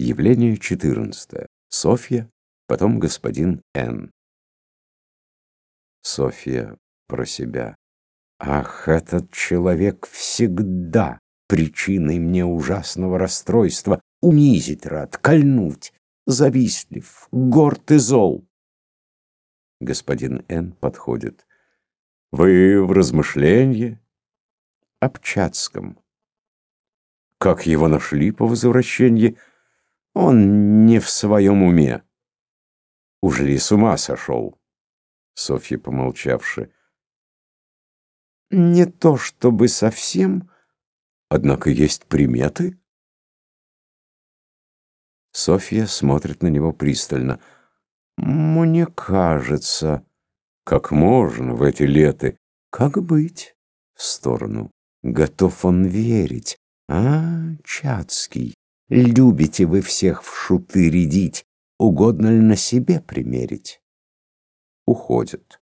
Явление 14. Софья, потом господин Н. Софья про себя. Ах, этот человек всегда причиной мне ужасного расстройства. Унизить рад, кольнуть, завистлив, горд и зол. Господин Н. подходит. Вы в размышлении? Об. Как его нашли по возвращении? Он не в своем уме. Уж ли с ума сошел? Софья, помолчавши. Не то чтобы совсем, однако есть приметы. Софья смотрит на него пристально. Мне кажется, как можно в эти леты, как быть? В сторону. Готов он верить. А, Чацкий, любите вы всех в шуты рядить, угодно ли на себе примерить? Уходит.